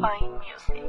Fine music,